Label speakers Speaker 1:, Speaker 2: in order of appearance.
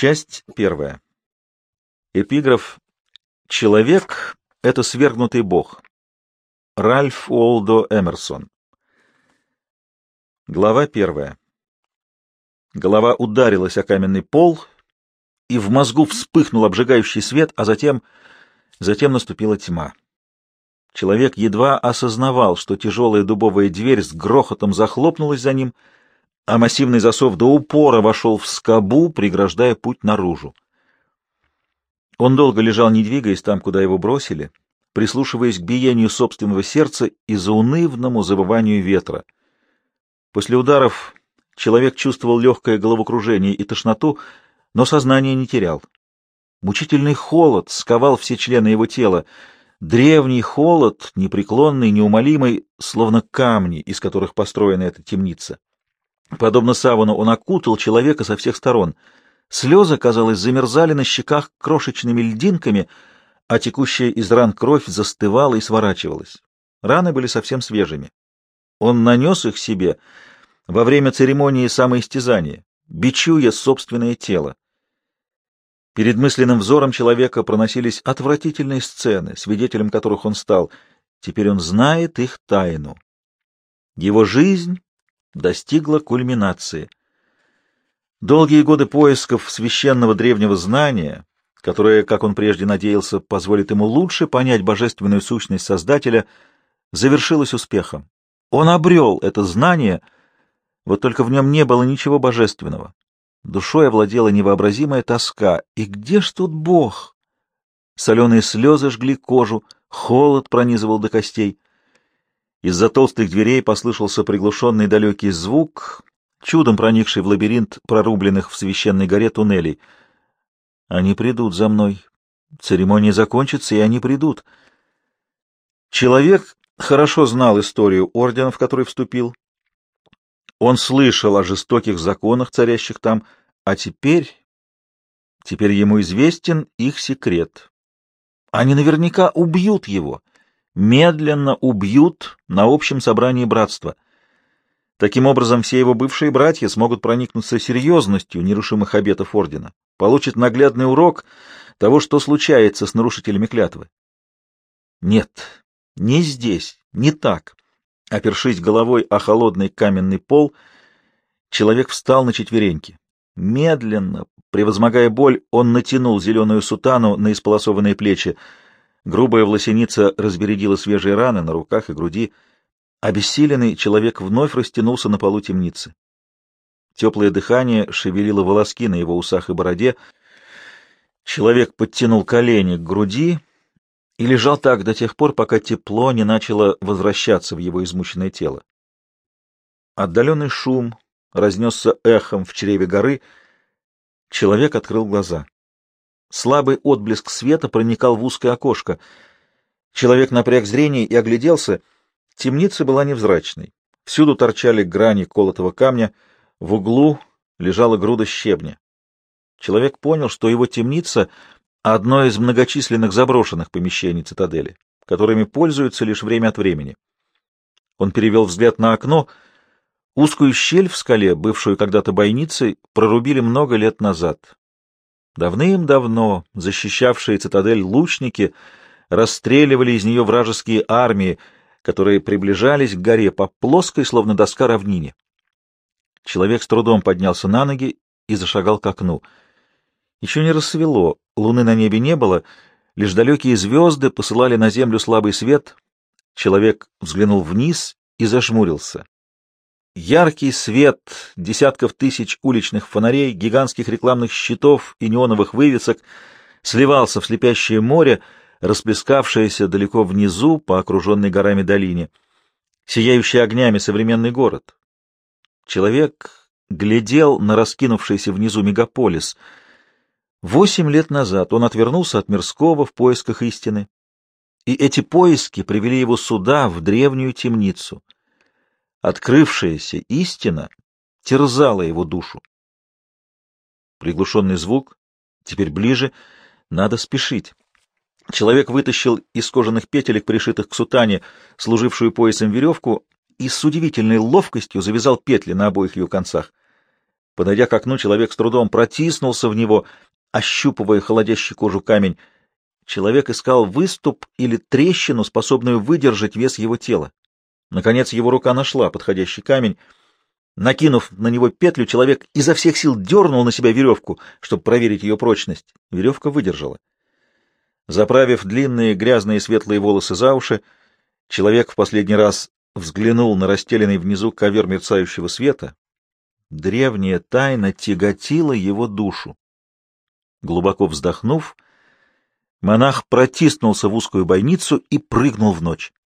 Speaker 1: Часть первая. Эпиграф «Человек — это свергнутый бог». Ральф Уолдо Эмерсон. Глава первая. Голова ударилась о каменный пол, и в мозгу вспыхнул обжигающий свет, а затем... затем наступила тьма. Человек едва осознавал, что тяжелая дубовая дверь с грохотом захлопнулась за ним — а массивный засов до упора вошел в скобу, преграждая путь наружу. Он долго лежал, не двигаясь там, куда его бросили, прислушиваясь к биению собственного сердца и заунывному забыванию ветра. После ударов человек чувствовал легкое головокружение и тошноту, но сознание не терял. Мучительный холод сковал все члены его тела, древний холод, непреклонный, неумолимый, словно камни, из которых построена эта темница. Подобно савану он окутал человека со всех сторон. Слезы, казалось, замерзали на щеках крошечными льдинками, а текущая из ран кровь застывала и сворачивалась. Раны были совсем свежими. Он нанес их себе во время церемонии самоистязания, бичуя собственное тело. Перед мысленным взором человека проносились отвратительные сцены, свидетелем которых он стал. Теперь он знает их тайну. Его жизнь достигла кульминации. Долгие годы поисков священного древнего знания, которое, как он прежде надеялся, позволит ему лучше понять божественную сущность Создателя, завершилось успехом. Он обрел это знание, вот только в нем не было ничего божественного. Душой овладела невообразимая тоска. И где ж тут Бог? Соленые слезы жгли кожу, холод пронизывал до костей. Из-за толстых дверей послышался приглушенный далекий звук, чудом проникший в лабиринт прорубленных в священной горе туннелей. Они придут за мной. Церемония закончится, и они придут. Человек хорошо знал историю ордена, в который вступил. Он слышал о жестоких законах, царящих там, а теперь... Теперь ему известен их секрет. Они наверняка убьют его — медленно убьют на общем собрании братства. Таким образом, все его бывшие братья смогут проникнуться серьезностью нерушимых обетов ордена, получат наглядный урок того, что случается с нарушителями клятвы. Нет, не здесь, не так. Опершись головой о холодный каменный пол, человек встал на четвереньки. Медленно, превозмогая боль, он натянул зеленую сутану на исполосованные плечи, Грубая власеница разбередила свежие раны на руках и груди. Обессиленный человек вновь растянулся на полу темницы. Теплое дыхание шевелило волоски на его усах и бороде. Человек подтянул колени к груди и лежал так до тех пор, пока тепло не начало возвращаться в его измученное тело. Отдаленный шум разнесся эхом в чреве горы. Человек открыл глаза. Слабый отблеск света проникал в узкое окошко. Человек напряг зрение и огляделся. Темница была невзрачной. Всюду торчали грани колотого камня, в углу лежала груда щебня. Человек понял, что его темница — одно из многочисленных заброшенных помещений цитадели, которыми пользуются лишь время от времени. Он перевел взгляд на окно. Узкую щель в скале, бывшую когда-то бойницей, прорубили много лет назад. Давным-давно защищавшие цитадель лучники расстреливали из нее вражеские армии, которые приближались к горе по плоской, словно доска равнине. Человек с трудом поднялся на ноги и зашагал к окну. Еще не рассвело, луны на небе не было, лишь далекие звезды посылали на землю слабый свет. Человек взглянул вниз и зажмурился. Яркий свет десятков тысяч уличных фонарей, гигантских рекламных щитов и неоновых вывесок сливался в слепящее море, расплескавшееся далеко внизу по окруженной горами долине, сияющий огнями современный город. Человек глядел на раскинувшийся внизу мегаполис. Восемь лет назад он отвернулся от мирского в поисках истины, и эти поиски привели его сюда, в древнюю темницу — Открывшаяся истина терзала его душу. Приглушенный звук, теперь ближе, надо спешить. Человек вытащил из кожаных петелек, пришитых к сутане, служившую поясом веревку, и с удивительной ловкостью завязал петли на обоих ее концах. Подойдя к окну, человек с трудом протиснулся в него, ощупывая холодящий кожу камень. Человек искал выступ или трещину, способную выдержать вес его тела. Наконец его рука нашла подходящий камень. Накинув на него петлю, человек изо всех сил дернул на себя веревку, чтобы проверить ее прочность. Веревка выдержала. Заправив длинные грязные светлые волосы за уши, человек в последний раз взглянул на расстеленный внизу ковер мерцающего света. Древняя тайна тяготила его душу. Глубоко вздохнув, монах протиснулся в узкую бойницу и прыгнул в ночь.